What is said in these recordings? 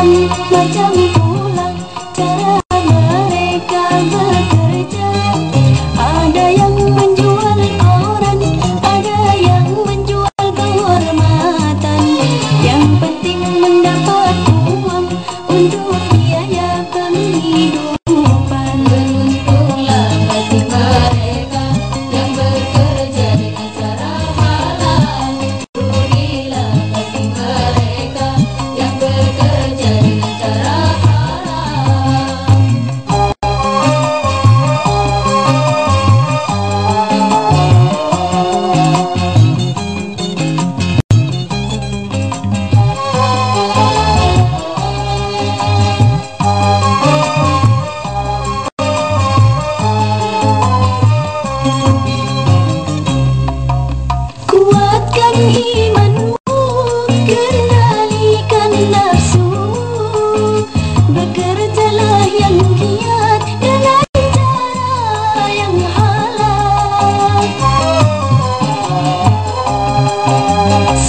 Thank you.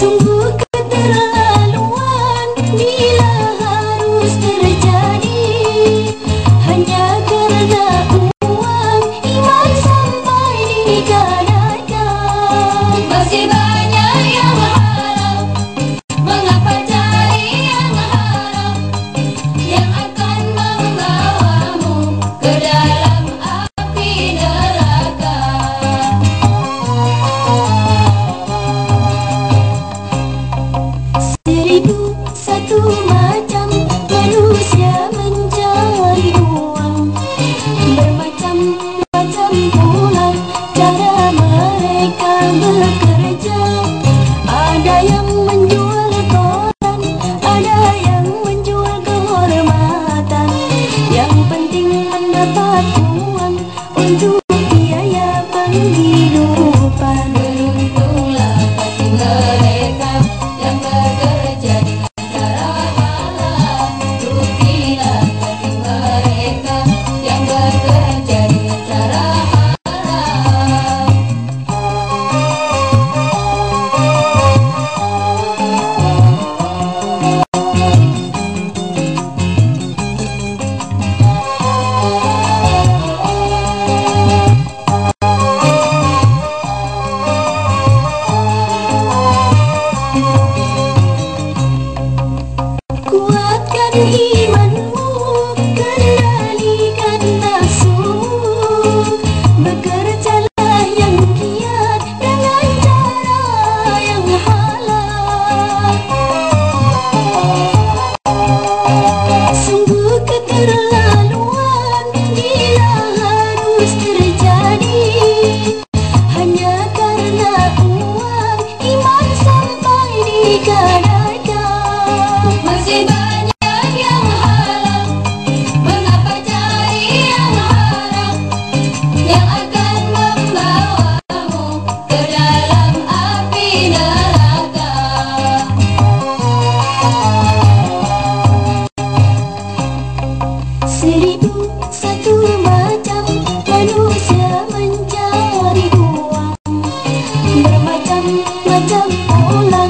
痛苦 Alhamdulillah seribu satu macam manusia mencari uang. Bermacam-macam pola